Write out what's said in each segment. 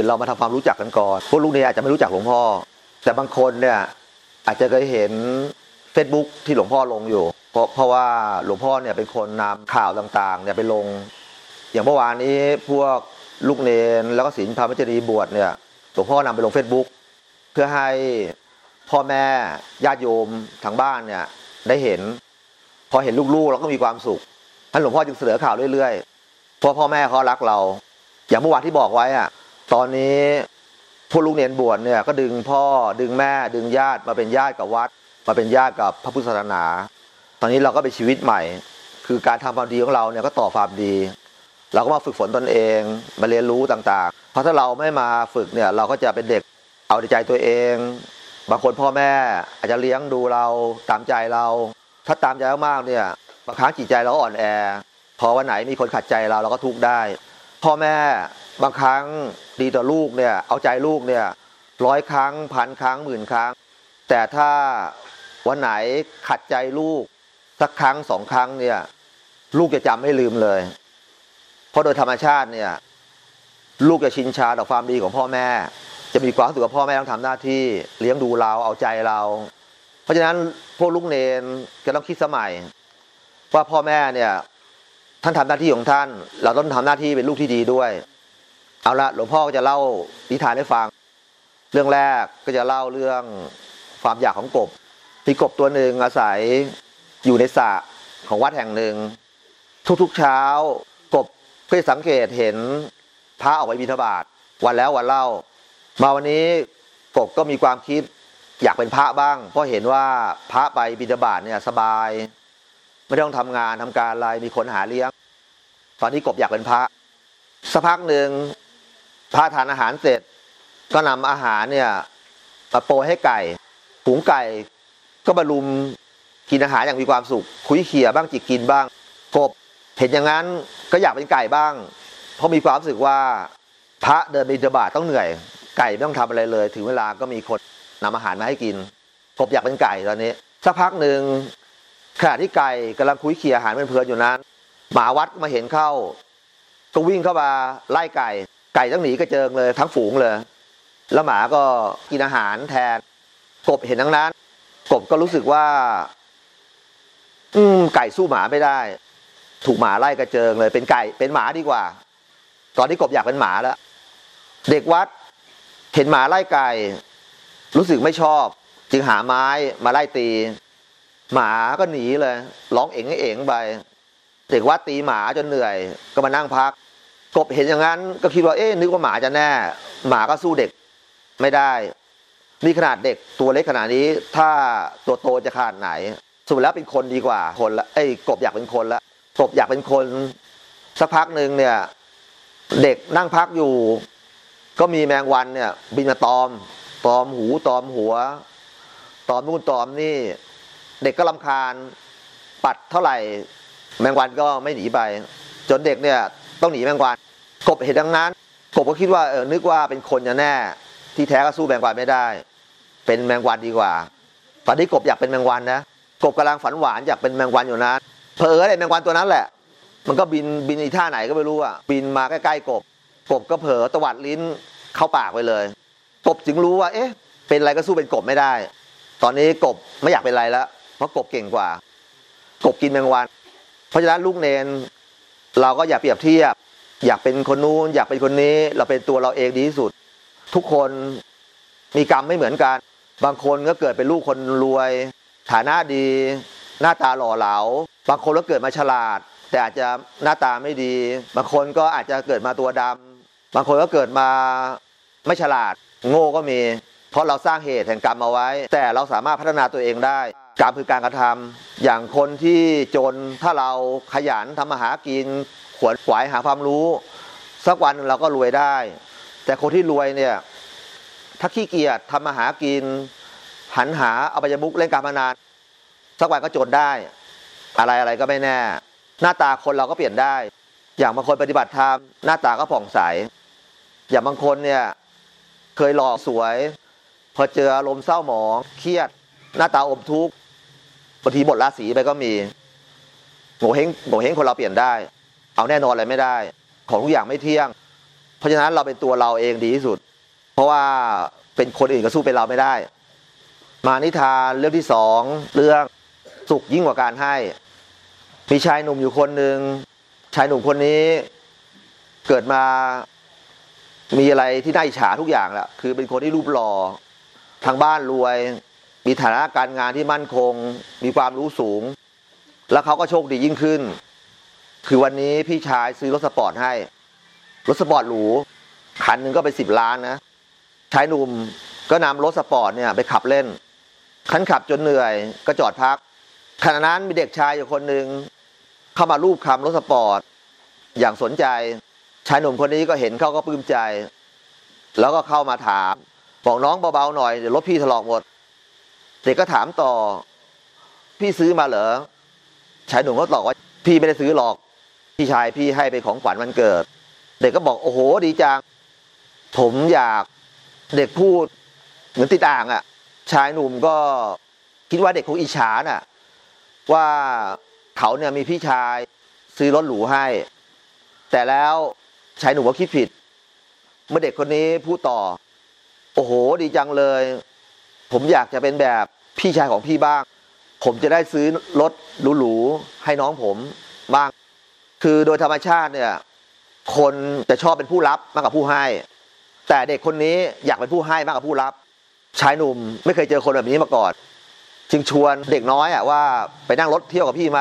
คือเรามาทำความรู้จักกันก่อน พวกลูกเนยอาจจะไม่รู้จักหลวงพ่อ แต่บางคนเนี่ยอาจจะเคยเห็น Facebook ที่หลวงพ่อลงอยู่ เพราะเพราะว่าหลวงพ่อเนี่ยเป็นคนนำข่าวต่างๆเนี่ยไปลง อย่างเมื่อวานนี้พวกลูกเนนแล้วก็ศิลพามัจรีบวชเนี่ยหลวงพ่อนำไปลง Facebook เพื่อให้พ่อแม่ญาติโยมทางบ้านเนี่ยได้เห็น พอเห็นลูกๆเราก็มีความสุขท่านหลวงพ่อจึงเสนอข่าวเรื่อยๆเพราะพ่อแม่เขารักเรา อย่างเมื่อวานที่บอกไว้อะ ตอนนี้พวกลูกเนียนบวชเนี่ยก็ดึงพ่อดึงแม่ดึงญาติมาเป็นญาติกับวัด มาเป็นญาติกับพระพุทธศาสนา ตอนนี้เราก็เป็นชีวิตใหม่ คือการทำความดีของเราเนี่ยก็ต่อความดี เราก็มาฝึกฝนตนเองมาเรียนรู้ต่างๆ เพราะถ้าเราไม่มาฝึกเนี่ยเราก็จะเป็นเด็กเอาใจตัวเอง บางคนพ่อแม่อาจจะเลี้ยงดูเราตามใจเรา ถ้าตามใจมากๆเนี่ยบางครั้งจิตใจเราอ่อนแอ พอวันไหนมีคนขัดใจเราเราก็ทุกข์ได้ พ่อแม่บางครั้ง ดีต่อลูกเนี่ยเอาใจลูกเนี่ยร้อยครั้งพันครั้งหมื่นครั้ง แต่ถ้าวันไหนขัดใจลูกสักครั้งสองครั้งเนี่ยลูกจะจำไม่ลืมเลย เพราะโดยธรรมชาติเนี่ยลูกจะชินชาต่อความดีของพ่อแม่ จะมีความรู้สึกว่าพ่อแม่ต้องทำหน้าที่เลี้ยงดูเราเอาใจเรา เพราะฉะนั้นพวกลูกเนนก็ต้องคิดสมัย ว่าพ่อแม่เนี่ยท่านทำหน้าที่ของท่าน เราต้องทำหน้าที่เป็นลูกที่ดีด้วย เอาละหลวงพ่อก็จะเล่านิทานให้ฟัง เรื่องแรกก็จะเล่าเรื่องความอยากของกบมีกบตัวหนึ่งอาศัยอยู่ในสระของวัดแห่งหนึ่ง ทุกๆเช้า กบก็จะสังเกตเห็นพระออกไปบิณฑบาตวันแล้ววันเล่า มาวันนี้กบก็มีความคิดอยากเป็นพระบ้าง เพราะเห็นว่าพระไปบิณฑบาตเนี่ยสบาย ไม่ต้องทำงานทำการอะไรมีคนหาเลี้ยง ตอนนี้กบอยากเป็นพระสักพักหนึ่ง พระทานอาหารเสร็จ ก็นำอาหารเนี่ยมาโปรยให้ไก่ฝูงไก่ก็มารุมกินอาหารอย่างมีความสุข คุยเขี่ยบ้างจิกกินบ้างกบเห็นอย่างนั้นก็อยากเป็นไก่บ้าง เพราะมีความรู้สึกว่าพระเดินบิณฑบาตต้องเหนื่อย ไก่ไม่ต้องทำอะไรเลย ถึงเวลาก็มีคนนำอาหารมาให้กินกบอยากเป็นไก่ตอนนี้สักพักหนึ่งขณะที่ไก่กำลังคุยเขี่ยอาหารเพลินอยู่นั้น หมาวัดมาเห็นเข้า ก็วิ่งเข้ามาไล่ไก่ ไก่ต้องหนีกระเจิงเลยทั้งฝูงเลย แล้วหมาก็กินอาหารแทน กบเห็นทั้งนั้น กบก็รู้สึกว่า อืม ไก่สู้หมาไม่ได้ ถูกหมาไล่กระเจิงเลย เป็นไก่เป็นหมาดีกว่า ตอนนี้กบอยากเป็นหมาแล้ว เด็กวัดเห็นหมาไล่ไก่ รู้สึกไม่ชอบ จึงหาไม้มาไล่ตี หมาก็หนีเลยร้องเอ๋งเอ๋งไปเด็กวัดตีหมาจนเหนื่อย ก็มานั่งพัก กบเห็นอย่างนั้นก็คิดว่าเอ๊ะนึกว่าหมาจะแน่ หมาก็สู้เด็กไม่ได้ นี่ขนาดเด็กตัวเล็กขนาดนี้ ถ้าตัวโตจะขนาดไหนสุดแล้วเป็นคนดีกว่าคนละไอ้กบอยากเป็นคนละกบอยากเป็นคนสักพักหนึ่งเนี่ย เด็กนั่งพักอยู่ ก็มีแมงวันเนี่ย บินมาตอม ตอมหูตอมหัว ตอมนู่นตอมนี่ เด็กก็ลำคาญปัดเท่าไหร่ แมงวันก็ไม่หนีไป จนเด็กเนี่ย ต้องหนีแมงวันกบเห็นดังนั้น กบก็คิดว่าเออนึกว่าเป็นคนจะแน่ ที่แท้ก็สู้แมงวันไม่ได้ เป็นแมงวันดีกว่าตอนนี้กบอยากเป็นแมงวันนะกบกำลังฝันหวานอยากเป็นแมงวันอยู่นั้นเพอไอ้แมงวันตัวนั้นแหละ มันก็บินบินอีท่าไหนก็ไม่รู้อะบินมาใกล้ๆกบ กบก็เผลอตวัดลิ้นเข้าปากไปเลย กบจึงรู้ว่า เอ๊ะ เป็นอะไรก็สู้เป็นกบไม่ได้ ตอนนี้กบไม่อยากเป็นอะไรแล้วเพราะกบเก่งกว่า กบกินแมงวัน เพราะฉะนั้นลูกเนน เราก็อย่าเปรียบเทียบ อยากเป็นคนนู้นอยากเป็นคนนี้ เราเป็นตัวเราเองดีที่สุด ทุกคนมีกรรมไม่เหมือนกัน บางคนก็เกิดเป็นลูกคนรวย ฐานะดี หน้าตาหล่อเหลา บางคนก็เกิดมาฉลาด แต่อาจจะหน้าตาไม่ดี บางคนก็อาจจะเกิดมาตัวดำบางคนก็เกิดมาไม่ฉลาด โง่ก็มี เพราะเราสร้างเหตุแห่งกรรมเอาไว้ แต่เราสามารถพัฒนาตัวเองได้ กรรมคือการกระทำอย่างคนที่จนถ้าเราขยันทำมาหากินขวนขวายหาความรู้ สักวันหนึ่งเราก็รวยได้ แต่คนที่รวยเนี่ยถ้าขี้เกียจทำมาหากิน หันหาเอาไปยมุกเล่นการพนันสักวันก็จนได้ อะไรอะไรก็ไม่แน่ หน้าตาคนเราก็เปลี่ยนได้ อย่างบางคนปฏิบัติธรรมหน้าตาก็ผ่องใส อย่างบางคนเนี่ยเคยหล่อสวย พอเจออารมณ์เศร้าหมองเครียด หน้าตาอมทุกข์ บางทีบทราศีไปก็มีโง่เฮงโง่เฮงคนเราเปลี่ยนได้ เอาแน่นอนอะไรไม่ได้ ของทุกอย่างไม่เที่ยง เพราะฉะนั้นเราเป็นตัวเราเองดีที่สุด เพราะว่าเป็นคนอื่นก็สู้เป็นเราไม่ได้ มานิทานเรื่องที่สองเรื่องสุขยิ่งกว่าการให้ มีชายหนุ่มอยู่คนหนึ่งชายหนุ่มคนนี้เกิดมามีอะไรที่น่าอิจฉาทุกอย่างแหละคือเป็นคนที่รูปหล่อทางบ้านรวย มีฐานะการงานที่มั่นคง มีความรู้สูง แล้วเขาก็โชคดียิ่งขึ้น คือวันนี้พี่ชายซื้อรถสปอร์ตให้ รถสปอร์ตหรูคันหนึ่งก็ไปสิบล้านนะชายหนุ่มก็นำรถสปอร์ตเนี่ยไปขับเล่นคันขับจนเหนื่อยก็จอดพักขณะนั้นมีเด็กชายอยู่คนหนึ่งเข้ามารูปคำรถสปอร์ตอย่างสนใจ ชายหนุ่มคนนี้ก็เห็นเขาก็ปลื้มใจ แล้วก็เข้ามาถามบอกน้องเบาๆหน่อยเดี๋ยวรถพี่ถลอกหมด เด็กก็ถามต่อ พี่ซื้อมาเหรอชายหนุ่มก็ตอบว่าพี่ไม่ได้ซื้อหรอก พี่ชายพี่ให้เป็นของขวัญวันเกิด เด็กก็บอกโอ้โหดีจัง ผมอยากเด็กพูดเหมือนติดอ่างอะ่ะ ชายหนุ่มก็คิดว่าเด็กคงอิจฉาน่ะ ว่าเขาเนี่ยมีพี่ชายซื้อรถหรูให้ แต่แล้วชายหนุ่มก็คิดผิด เมื่อเด็กคนนี้พูดต่อ โอ้โห ดีจังเลย ผมอยากจะเป็นแบบพี่ชายของพี่บ้าง ผมจะได้ซื้อรถหรูๆให้น้องผมบ้าง คือโดยธรรมชาติเนี่ย คนจะชอบเป็นผู้รับมากกว่าผู้ให้ แต่เด็กคนนี้อยากเป็นผู้ให้มากกว่าผู้รับ ชายหนุ่มไม่เคยเจอคนแบบนี้มาก่อน จึงชวนเด็กน้อยอะว่าไปนั่งรถเที่ยวกับพี่ไหม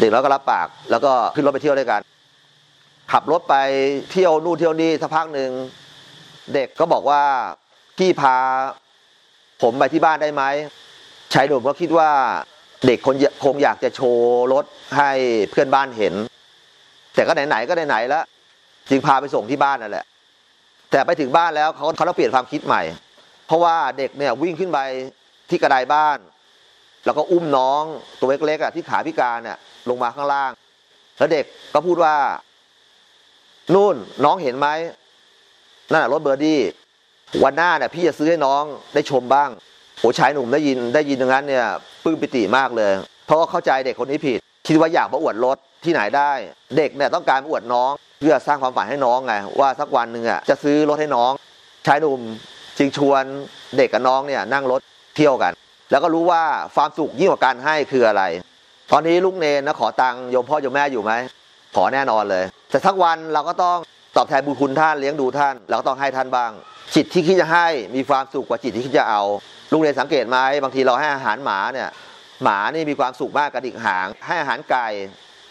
เด็กน้อยก็รับปาก แล้วก็ขึ้นรถไปเที่ยวด้วยกัน ขับรถไปเที่ยวนู่นเที่ยวนี่สักพักหนึ่งเด็กก็บอกว่าพี่พา ผมไปที่บ้านได้ไหมชายหนุ่มก็คิดว่าเด็กคนคงอยากจะโชว์รถให้เพื่อนบ้านเห็น แต่ก็ไหนๆก็ไหนๆแล้ว จึงพาไปส่งที่บ้านนั่นแหละ แต่ไปถึงบ้านแล้วเขาเขาต้องเปลี่ยนความคิดใหม่ เพราะว่าเด็กเนี่ยวิ่งขึ้นไปที่กระไดบ้าน แล้วก็อุ้มน้องตัวเล็กๆอะที่ขาพิการเนี่ยลงมาข้างล่าง แล้วเด็กก็พูดว่า นู่นน้องเห็นไหมนั่นรถเบอร์ดี้ วันหน้าเนี่ยพี่จะซื้อให้น้องได้ชมบ้างโหชายหนุ่มได้ยินได้ยินตรงนั้นเนี่ยปลื้มปิติมากเลย เพราะว่าเข้าใจเด็กคนนี้ผิด คิดว่าอยากมาอวดรถที่ไหนได้ เด็กเนี่ยต้องการมาอวดน้อง เพื่อสร้างความฝันให้น้องไงว่าสักวันหนึ่งอะจะซื้อรถให้น้อง ชายหนุ่มจึงชวนเด็กกับน้องเนี่ยนั่งรถเที่ยวกัน แล้วก็รู้ว่าความสุขยิ่งกว่าการให้คืออะไร ตอนนี้ลูกเนนนะขอตังค์โยมพ่อโยมแม่อยู่ไหมขอแน่นอนเลย แต่สักวันเราก็ต้องตอบแทนบุญคุณท่านเลี้ยงดูท่าน เราก็ต้องให้ท่านบ้าง จิตที่คิดจะให้มีความสุขกว่าจิตที่คิดจะเอา ลุงเรียนสังเกตไหมบางทีเราให้อาหารหมาเนี่ยหมานี่มีความสุขมากกระดิกหาง ให้อาหารไก่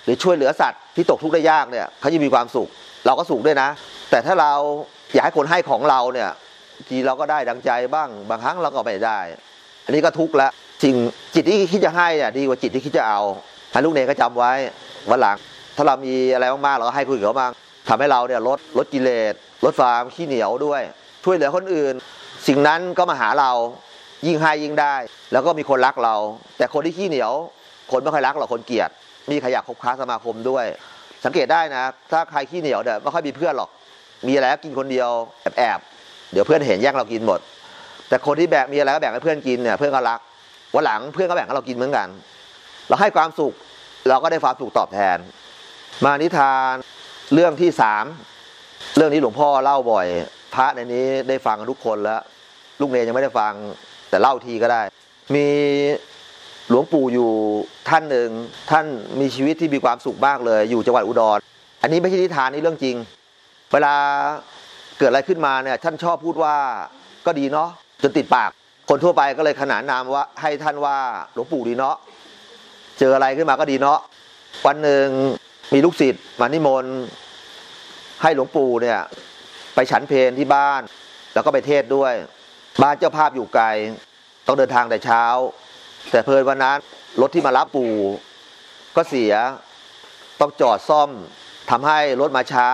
หรือช่วยเหลือสัตว์ที่ตกทุกข์ได้ยากเนี่ยเขาจะมีความสุข เราก็สุขด้วยนะ แต่ถ้าเราอยากให้คนให้ของเราเนี่ยทีเราก็ได้ดังใจบ้าง บางครั้งเราก็ไม่ได้ อันนี้ก็ทุกข์ล้วจริงจิตที่คิดจะให้เนี่ยดีกว่าจิตที่คิดจะเอาท่านลูกเนรก็จำไว้วันหลัง ถ้าเรามีอะไรมากๆเราก็ให้คนอื่นเขาบ้างทำให้เราเนี่ยลดลดกิเลสลดความขี้เหนียวด้วย ช่วยเหลือคนอื่น สิ่งนั้นก็มาหาเรายิ่งให้ยิ่งได้ แล้วก็มีคนรักเรา แต่คนที่ขี้เหนียว คนไม่ค่อยรักหรอกคนเกลียด มีขยะคบค้าสมาคมด้วย สังเกตได้นะ ถ้าใครขี้เหนียวเนี่ยไม่ค่อยมีเพื่อนหรอก มีอะไรก็กินคนเดียวแอบแอบๆเดี๋ยวเพื่อนเห็นแย่งเรากินหมด แต่คนที่แบ่งมีอะไรก็แบ่งให้เพื่อนกินเนี่ยเพื่อนก็รักวันหลังเพื่อนก็แบ่งให้เรากินเหมือนกัน เราให้ความสุขเราก็ได้ความสุขตอบแทน มานิทานเรื่องที่สามเรื่องนี้หลวงพ่อเล่าบ่อย พระในนี้ได้ฟังทุกคนแล้ว ลูกเนยยังไม่ได้ฟังแต่เล่าทีก็ได้ มีหลวงปู่อยู่ท่านหนึ่งท่านมีชีวิตที่มีความสุขมากเลย อยู่จังหวัดอุดร อันนี้ไม่ใช่นิทานนี่เรื่องจริง เวลาเกิดอะไรขึ้นมาเนี่ยท่านชอบพูดว่าก็ดีเนาะจนติดปาก คนทั่วไปก็เลยขนานนามว่าให้ท่านว่าหลวงปู่ดีเนาะเจออะไรขึ้นมาก็ดีเนาะวันหนึ่งมีลูกศิษย์มานิมนต์ให้หลวงปู่เนี่ย ไปฉันเพลที่บ้าน แล้วก็ไปเทศด้วย บ้านเจ้าภาพอยู่ไกล ต้องเดินทางแต่เช้า แต่เพลินวันนั้นรถที่มารับปู่ก็เสียต้องจอดซ่อมทำให้รถมาช้า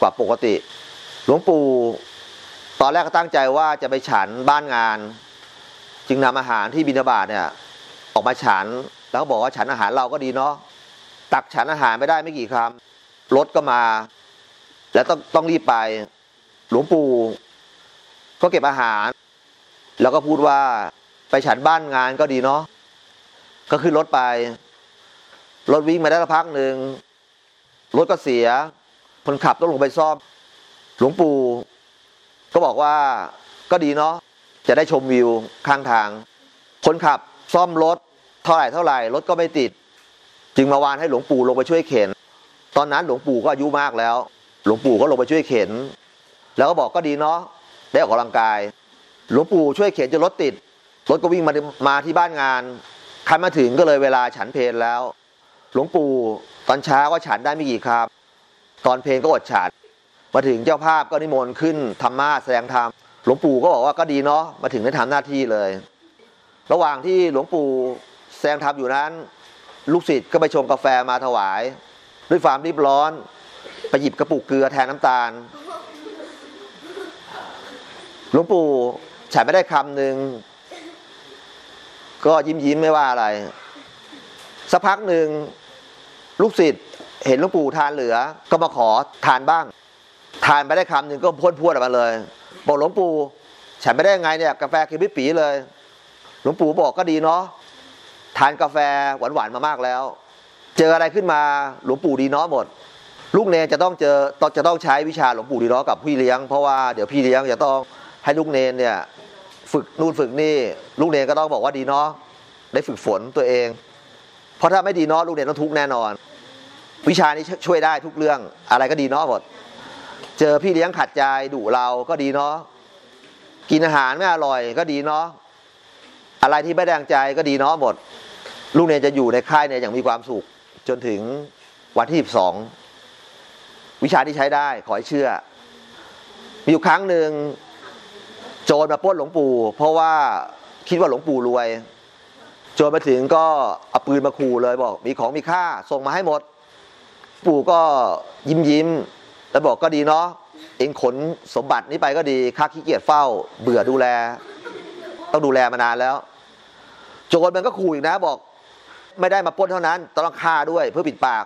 กว่าปกติ หลวงปู่ตอนแรกก็ตั้งใจว่าจะไปฉันบ้านงาน จึงนำอาหารที่บิณฑบาตเนี่ยออกมาฉันแล้วบอกว่าฉันอาหารเราก็ดีเนาะตักฉันอาหารไม่ได้ไม่กี่คำรถก็มา แล้วต้องต้องรีบไป หลวงปู่ก็เก็บอาหาร แล้วก็พูดว่าไปฉันบ้านงานก็ดีเนาะก็ขึ้นรถไป รถวิ่งมาได้สักพักหนึ่งรถก็เสีย คนขับต้องลงไปซ่อม หลวงปู่ก็บอกว่าก็ดีเนาะจะได้ชมวิวข้างทาง คนขับซ่อมรถเท่าไหร่เท่าไหร่รถก็ไม่ติด จึงมาวานให้หลวงปู่ลงไปช่วยเข็น ตอนนั้นหลวงปู่ก็อายุมากแล้ว หลวงปู่ก็ลงไปช่วยเข็น แล้วก็บอกก็ดีเนาะได้ออกกำลังกายหลวงปู่ช่วยเข็นจนรถติดรถก็วิ่งมามาที่บ้านงานคันมาถึงก็เลยเวลาฉันเพลแล้ว หลวงปู่ตอนเช้าก็ฉันได้ไม่กี่ครับ ตอนเพลงก็อดฉันมาถึงเจ้าภาพก็นิมนต์ขึ้นธรรมาแสดงธรรมหลวงปู่ก็บอกว่าก็ดีเนาะมาถึงได้ทำหน้าที่เลย ระหว่างที่หลวงปู่แสดงธรรมอยู่นั้น ลูกศิษย์ก็ไปชงกาแฟมาถวาย ด้วยความรีบร้อนไปหยิบกระปุกเกลือแทนน้ำตาล หลวงปู่ฉันไม่ได้คำหนึ่งก็ยิ้มยิ้มไม่ว่าอะไร สักพักหนึ่งลูกศิษย์เห็นหลวงปู่ทานเหลือ ก็มาขอทานบ้าง ทานไปได้คำหนึ่งก็พ่นพวดออกมาเลยบอกหลวงปู่ฉันไม่ได้ไงเนี่ยกาแฟคือพิปีเลย หลวงปู่บอกก็ดีเนาะทานกาแฟหวานๆมามากแล้ว เจออะไรขึ้นมาหลวงปู่ดีเนาะหมด ลูกเนรจะต้องเจอต้องจะต้องใช้วิชาหลวงปู่ดีเนาะกับพี่เลี้ยงเพราะว่าเดี๋ยวพี่เลี้ยงจะต้อง ให้ลูกเนรเนี่ยฝึกนู่นฝึกนี่ ลูกเนรก็ต้องบอกว่าดีเนาะได้ฝึกฝนตัวเอง เพราะถ้าไม่ดีเนาะลูกเนรต้องทุกข์แน่นอน วิชานี้ช่วยได้ทุกเรื่องอะไรก็ดีเนาะหมดเจอพี่เลี้ยงขัดใจดุเราก็ดีเนาะกินอาหารไม่อร่อยก็ดีเนาะอะไรที่ไม่แดงใจก็ดีเนาะหมด ลูกเนรจะอยู่ในค่ายเนี่ยอย่างมีความสุข จนถึงวันที่สิบสองวิชาที่ใช้ได้ขอให้เชื่อ มีอยู่ครั้งหนึ่ง โจรมาป้นหลวงปู่ เพราะว่าคิดว่าหลวงปู่รวย โจรมาถึงก็เอาปืนมาขู่เลยบอก มีของมีค่าส่งมาให้หมด ปู่ก็ยิ้มยิ้มแล้วบอกก็ดีเนาะเองขนสมบัตินี้ไปก็ดีข้าขี้เกียจเฝ้า เบื่อดูแล ต้องดูแลมานานแล้ว โจรมันก็ขู่อีกนะบอก ไม่ได้มาป้นเท่านั้นต้องฆ่าด้วยเพื่อปิดปาก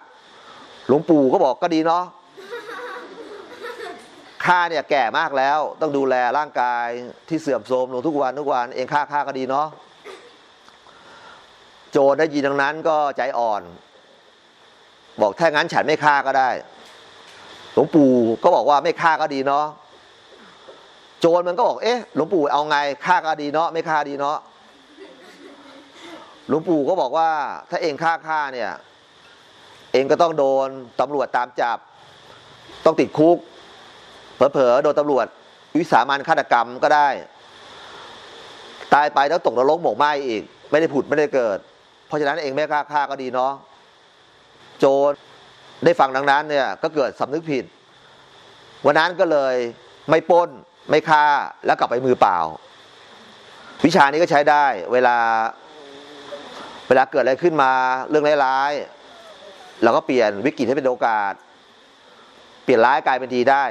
หลวงปู่ก็บอกก็ดีเนาะ ข้าเนี่ยแก่มากแล้ว ต้องดูแลร่างกายที่เสื่อมโทรมลงทุกวันทุกวันเองฆ่าข้าก็ดีเนาะโจรได้ยินดังนั้นก็ใจอ่อน บอกถ้างั้นฉันไม่ฆ่าก็ได้หลวงปู่ก็บอกว่าไม่ฆ่าก็ดีเนาะโจรมันก็บอกเอ๊ะหลวงปู่เอาไงฆ่าก็ดีเนาะไม่ฆ่าดีเนาะหลวงปู่ก็บอกว่า ถ้าเองฆ่าฆ่าเนี่ย เองก็ต้องโดนตำรวจตามจับ ต้องติดคุก เผลอๆโดนตำรวจ วิสามันฆาตกรรมก็ได้ ตายไปแล้วตกนรกหมกไหมอีก ไม่ได้ผุดไม่ได้เกิด เพราะฉะนั้นเองไม่ฆ่าฆ่าก็ดีเนาะโจรได้ฟังดังนั้นเนี่ยก็เกิดสำนึกผิด วันนั้นก็เลยไม่ป้นไม่ฆ่าแล้วกลับไปมือเปล่า วิชานี้ก็ใช้ได้ เวลา เวลาเกิดอะไรขึ้นมาเรื่องร้ายๆเราก็เปลี่ยนวิกฤตให้เป็นโอกาส เปลี่ยนร้ายกลายเป็นดีได้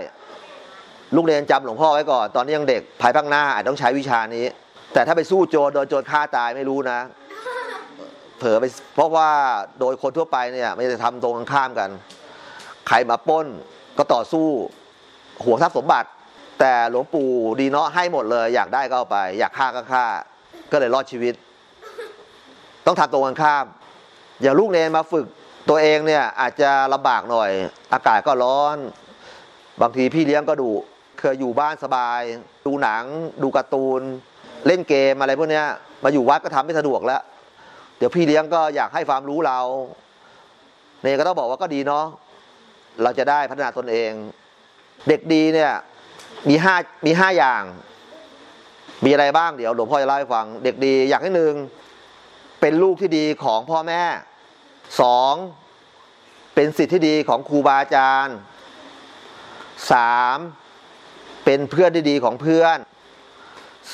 ลูกเรียนจำหลวงพ่อไว้ก่อน ตอนนี้ยังเด็กภายภาคหน้าอาจต้องใช้วิชานี้ แต่ถ้าไปสู้โจรโดนโจรฆ่าตายไม่รู้นะ เผลอไปเพราะว่าโดยคนทั่วไปเนี่ยไม่จะทำตรงกันข้ามกัน ใครมาปล้นก็ต่อสู้ห่วงทรัพย์สมบัติ แต่หลวงปู่ดีเนาะให้หมดเลย อยากได้ก็เอาไป อยากฆ่าก็ฆ่า ก็เลยรอดชีวิต ต้องทำตรงกันข้าม อย่างลูกเนนมาฝึกตัวเองเนี่ยอาจจะลำบากหน่อย อากาศก็ร้อน บางทีพี่เลี้ยงก็ดู เคยอยู่บ้านสบาย ดูหนัง ดูการ์ตูน เล่นเกมอะไรพวกนี้มาอยู่วัดก็ทำไม่สะดวกแล้ว เดี๋ยวพี่เลี้ยงก็อยากให้ความรู้เราเนี่ก็ต้องบอกว่าก็ดีเนาะเราจะได้พัฒนาตนเอง เด็กดีเนี่ยมีห้ามีห้าอย่าง มีอะไรบ้างเดี๋ยวหลวงพ่อจะเล่าให้ฟัง เด็กดีอย่างที่หนึ่งเป็นลูกที่ดีของพ่อแม่สองเป็นสิทธิที่ดีของครูบาอาจารย์สาม เป็นเพื่อนที่ดีของเพื่อน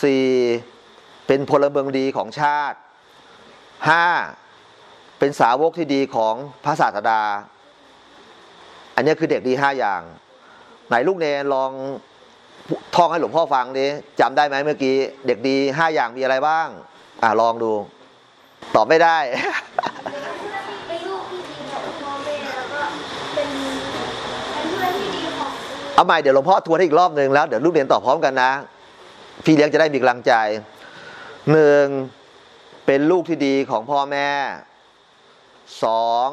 สี่เป็นพลเมืองดีของชาติห้าเป็นสาวกที่ดีของพระศาสดา อันนี้คือเด็กดีห้าอย่าง ไหนลูกเนรลองท่องให้หลวงพ่อฟังดิจำได้ไหมเมื่อกี้ เด็กดีห้าอย่างมีอะไรบ้าง อ่าลองดู ตอบไม่ได้ เป็นลูกที่ดีของพ่อแม่แล้วก็เป็นเป็นเพื่อนที่ดีของ เอาใหม่เดี๋ยวหลวงพ่อทวนให้อีกรอบหนึ่งแล้วเดี๋ยวลูกเรียนตอบพร้อมกันนะ พี่เลี้ยงจะได้มีกำลังใจหนึ่งเป็นลูกที่ดีของพ่อแม่สอง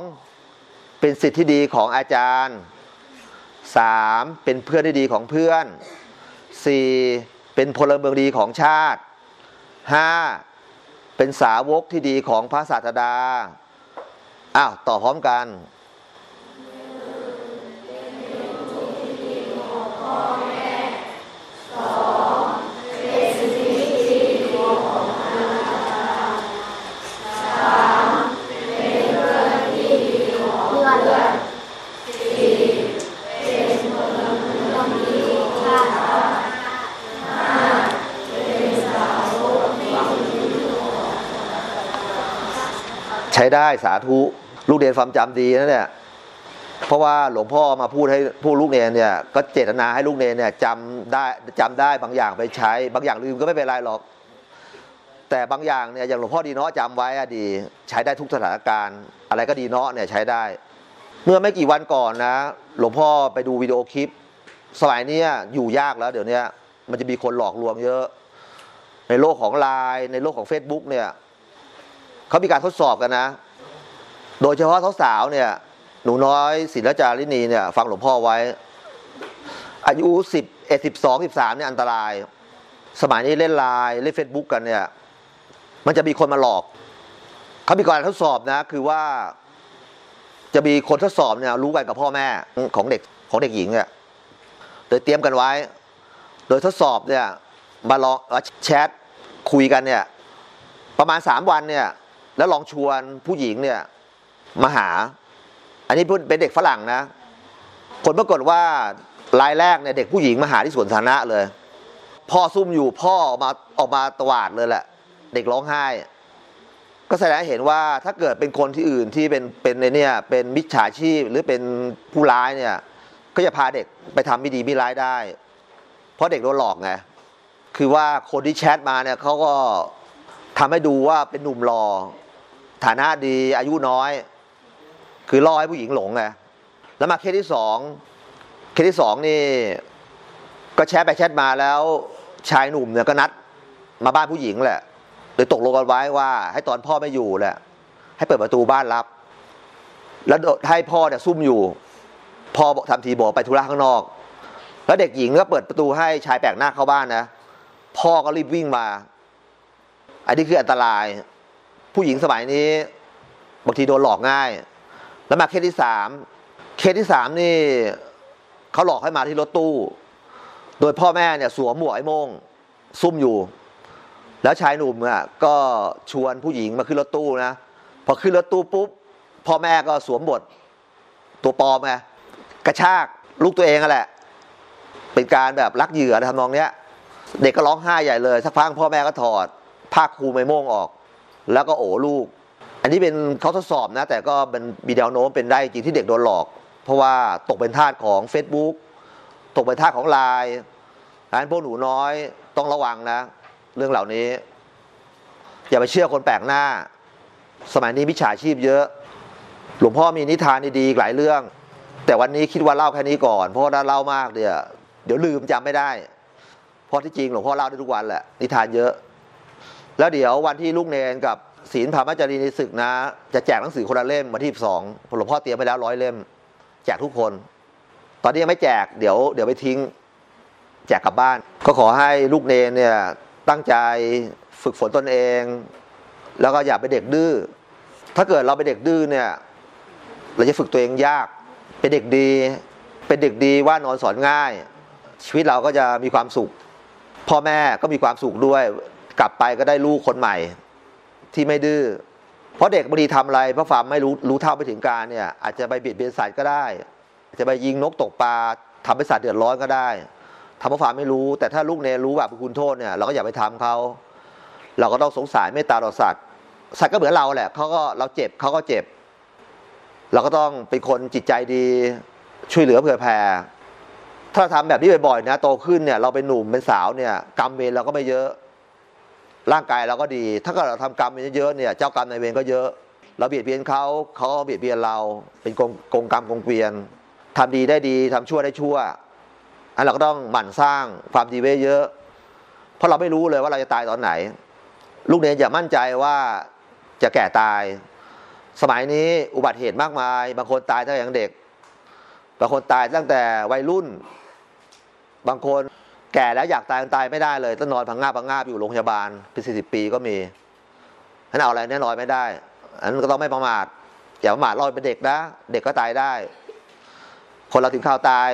เป็นสิทธิ์ที่ดีของอาจารย์สามเป็นเพื่อนที่ดีของเพื่อนสี่เป็นพลเมืองดีของชาติห้าเป็นสาวกที่ดีของพระศาสดาอ้าวต่อพร้อมกัน ช้ได้สาธุลูกเรียนความจำดีนะเนี่ยเพราะว่าหลวงพ่อมาพูดให้ผู้ลูกเรียนเนี่ยก็เจตนาให้ลูกเรียนเนี่ยจำได้จำได้บางอย่างไปใช้ บางอย่างลืมก็ไม่เป็นไรหรอก แต่บางอย่างเนี่ยอย่างหลวงพ่อดีเนาะจำไว้อะดี ใช้ได้ทุกสถานการณ์ อะไรก็ดีเนาะเนี่ยใช้ได้ เมื่อไม่กี่วันก่อนนะ หลวงพ่อไปดูวิดีโอคลิป สมัยเนี้ยอยู่ยากแล้วเดี๋ยวนี้มันจะมีคนหลอกลวงเยอะ ในโลกของไลน์ในโลกของ Facebook เนี่ย เขามีการทดสอบกันนะ โดยเฉพาะสาวๆเนี่ย หนูน้อยศิลจารินีเนี่ย ฟังหลวงพ่อไว้ อายุสิบเอ็ดสิบสองสิบสามเนี่ยอันตราย สมัยนี้เล่นไลน์เล่นเฟซบุ๊กกันเนี่ย มันจะมีคนมาหลอกเขามีการทดสอบนะ คือว่า จะมีคนทดสอบเนี่ยรู้กันกับพ่อแม่ของเด็กของเด็กหญิงเนี่ยโดยเตรียมกันไว้ โดยทดสอบเนี่ยมาลองแชทคุยกันเนี่ยประมาณสามวันเนี่ย แล้วลองชวนผู้หญิงเนี่ยมาหา อันนี้เป็นเด็กฝรั่งนะ ผลปรากฏว่ารายแรกเนี่ยเด็กผู้หญิงมาหาที่สวนสาธารณะเลย พ่อซุ่มอยู่พ่อออกมาออกมาตวาดเลยแหละ เด็กร้องไห้ ก็แสดงให้เห็นว่าถ้าเกิดเป็นคนที่อื่นที่เป็นเป็นในเนี่ยเป็นมิจฉาชีพหรือเป็นผู้ร้ายเนี่ยก็จะพาเด็กไปทำไม่ดีไม่ร้ายได้ เพราะเด็กโดนหลอกไงคือว่าคนที่แชทมาเนี่ยเขาก็ทำให้ดูว่าเป็นหนุ่มรอ ฐานะดีอายุน้อย คือล่อให้ผู้หญิงหลงไงแล้วมาเคสที่สองเคสที่สองนี่ก็แชทไปแชทมาแล้วชายหนุ่มเนี่ยก็นัดมาบ้านผู้หญิงแหละโดยตกลงกันไว้ว่า ให้ตอนพ่อไม่อยู่แหละ ให้เปิดประตูบ้านรับ แล้วให้พ่อเนี่ยซุ่มอยู่พ่อบอกทำทีบอกไปธุระข้างนอก แล้วเด็กหญิงก็เปิดประตูให้ชายแปลกหน้าเข้าบ้านนะ พ่อก็รีบวิ่งมา อันนี้คืออันตราย ผู้หญิงสมัยนี้บางทีโดนหลอกง่าย แล้วมาเคสที่สามเคสที่สามนี่เขาหลอกให้มาที่รถตู้ โดยพ่อแม่เนี่ยสวมหมวกไอ้โม่งซุ่มอยู่ แล้วชายหนุ่มอะก็ชวนผู้หญิงมาขึ้นรถตู้นะพอขึ้นรถตู้ปุ๊บพ่อแม่ก็สวมบทตัวปลอมไงกระชากลูกตัวเองอะแหละ เป็นการแบบรักเหยื่อทำนองเนี้ย เด็กก็ร้องไห้ใหญ่เลย สักพักพ่อแม่ก็ถอดผ้าคลุมไอ้โม่งออก แล้วก็โอ้ลูก อันนี้เป็นเขาทดสอบนะ แต่ก็เป็นมีแนวโน้มเป็นได้จริงที่เด็กโดนหลอก เพราะว่าตกเป็นทาสของ Facebook ตกเป็นทาสของไลน์ดังนั้นพวกหนูน้อยต้องระวังนะ เรื่องเหล่านี้ อย่าไปเชื่อคนแปลกหน้า สมัยนี้มิจฉาชีพเยอะ หลวงพ่อมีนิทานดีๆหลายเรื่อง แต่วันนี้คิดว่าเล่าแค่นี้ก่อน เพราะถ้าเล่ามากเนี่ยวเดี๋ยวลืมจำไม่ได้ เพราะที่จริงหลวงพ่อเล่าได้ทุกวันแหละนิทานเยอะ แล้วเดี๋ยววันที่ลูกเนนกับศีลพรหมจารีในศึกนะ จะแจกหนังสือคนละเล่มวันที่สองหลวงพ่อเตรียมไปแล้วร้อยเล่ม แจกทุกคน ตอนนี้ยังไม่แจกเดี๋ยวเดี๋ยวไปทิ้ง แจกกลับบ้าน ก็ขอให้ลูกเนนเนี่ยตั้งใจฝึกฝนตนเอง แล้วก็อย่าไปนเด็กดื้อถ้าเกิดเราเป็นเด็กดื้อเนี่ย เราจะฝึกตัวเองยาก เป็นเด็กดี เป็นเด็กดีว่านอนสอนง่าย ชีวิตเราก็จะมีความสุข พ่อแม่ก็มีความสุขด้วย กลับไปก็ได้ลูกคนใหม่ที่ไม่ดื้อเพราะเด็กบางทีทำอะไรเพราะความไม่รู้รู้เท่าไม่ถึงการเนี่ย อาจจะไปเบียดเบียนสัตว์ก็ได้อาจจะไปยิงนกตกปลาทำให้สัตว์เดือดร้อนก็ได้ทำเพราะความไม่รู้ แต่ถ้าลูกเนรู้แบบคุณโทษเนี่ยเราก็อย่าไปทำเขาเราก็ต้องสงสารเมตตาต่อสัตว์สัตว์ก็เหมือนเราแหละเขาก็เราเจ็บเขาก็เจ็บ เราก็ต้องเป็นคนจิตใจดีช่วยเหลือเผื่อแผ่ถ้าเราทำแบบนี้บ่อยๆนะโตขึ้นเนี่ยเราเป็นหนุ่มเป็นสาวเนี่ยกรรมเวรเราก็ไม่เยอะ ร่างกายเราก็ดี ถ้าเกิดเราทำกรรมเยอะๆเนี่ยเจ้ากรรมนายเวรก็เยอะ เราเบียดเบียนเขาเขาเบียดเบียนเรา เป็นกงกงกรรมกงเกวียนทำดีได้ดีทำชั่วได้ชั่ว อันเราก็ต้องหมั่นสร้างความดีไว้เยอะ เพราะเราไม่รู้เลยว่าเราจะตายตอนไหน ลูกเนรอย่ามั่นใจว่าจะแก่ตาย สมัยนี้อุบัติเหตุมากมาย บางคนตายตั้งแต่ยังเด็ก บางคนตายตั้งแต่วัยรุ่น บางคน แก่แล้วอยากตายตายไม่ได้เลยต้องนอนพังงาบพังงาบอยู่โรงพยาบาลเป็นสี่สิบปีก็มีฉะนั้นเอาอะไรแน่นอนไม่ได้ อันนั้นก็ต้องไม่ประมาทอย่าประมาทเราเป็นเด็กนะ เด็กก็ตายได้ คนเราถึงข่าวตาย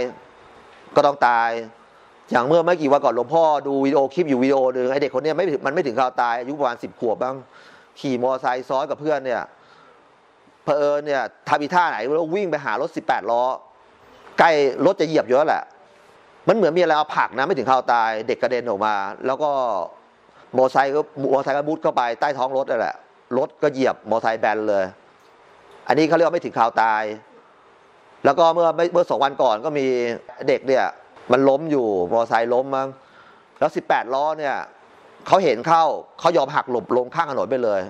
ก็ต้องตาย อย่างเมื่อไม่กี่วันก่อนหลวงพ่อดูวิดีโอคลิปอยู่วิดีโอหนึ่งไอเด็กคนนี้ไม่ถึงมันไม่ถึงข่าวตายอายุประมาณสิบขวบบ้าง ขี่มอเตอร์ไซค์ซ้อนกับเพื่อนเนี่ยเพอเอิญเนี่ยทำอีท่าไหนแล้ววิ่งไปหารถสิบแปดล้อใกล้รถจะเหยียบอยู่แล้วแหละ มันเหมือนมีอะไรเอาผักนะไม่ถึงข่าวตายเด็กกระเด็นออกมา แล้วก็มอเตอร์ไซค์ก็มอเตอร์ไซค์ก็มุดเข้าไปใต้ท้องรถนั่นแหละรถก็เหยียบมอเตอร์ไซค์แบนเลย อันนี้เขาเรียกว่าไม่ถึงข่าวตาย แล้วก็เมื่อเมื่อสองวันก่อนก็มีเด็กเนี่ย มันล้มอยู่มอเตอร์ไซค์ล้มมั้งแล้วสิบแปดล้อเนี่ยเขาเห็นเข้าเขายอมหักหลบลงข้างถนนไปเลย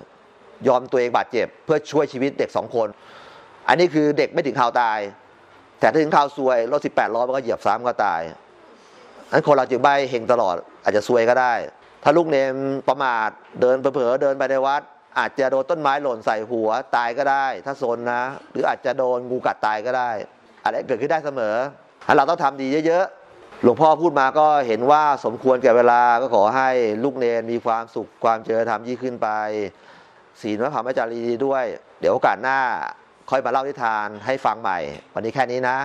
ยอมตัวเองบาดเจ็บ เพื่อช่วยชีวิตเด็กสองคน อันนี้คือเด็กไม่ถึงข่าวตาย แต่ถ้าถึงข่าวซวยรถสิบแปดล้อมันก็เหยียบซ้ำก็ตาย อันคนเราจึงใบเฮงตลอดอาจจะซวยก็ได้ ถ้าลูกเนมประมาทเดินเผลอเดินไปในวัด อาจจะโดนต้นไม้หล่นใส่หัวตายก็ได้ ถ้าโซนนะ หรืออาจจะโดนงูกัดตายก็ได้อะไรเกิดขึ้นได้เสมออันเราต้องทำดีเยอะๆ หลวงพ่อพูดมาก็เห็นว่าสมควรแก่เวลาก็ขอให้ลูกเนนมีความสุขความเจริญธรรมยิ่งขึ้นไปศีลพระธรรมจารีย์ด้วย เดี๋ยวโอกาสหน้าค่อยมาเล่านิทานให้ฟังใหม่ วันนี้แค่นี้นะ